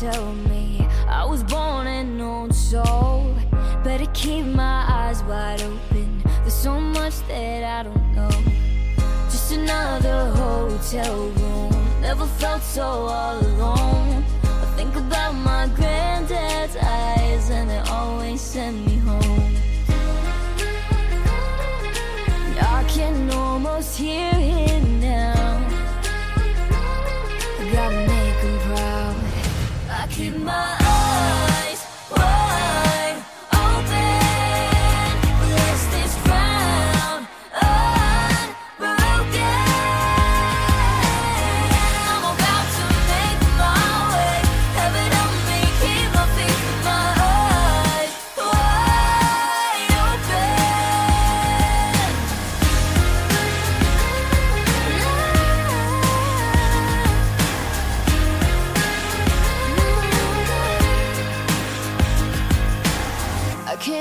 tell me I was born an old soul. Better keep my eyes wide open. There's so much that I don't know. Just another hotel room. Never felt so all alone. I think about my granddad's eyes, and they always send me home. I can almost hear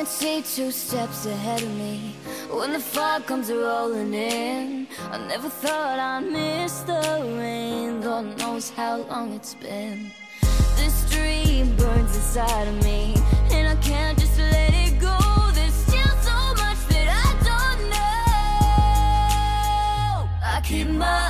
can't see two steps ahead of me when the fog comes rolling in. I never thought I'd miss the rain. God knows how long it's been. This dream burns inside of me, and I can't just let it go. There's still so much that I don't know. I keep my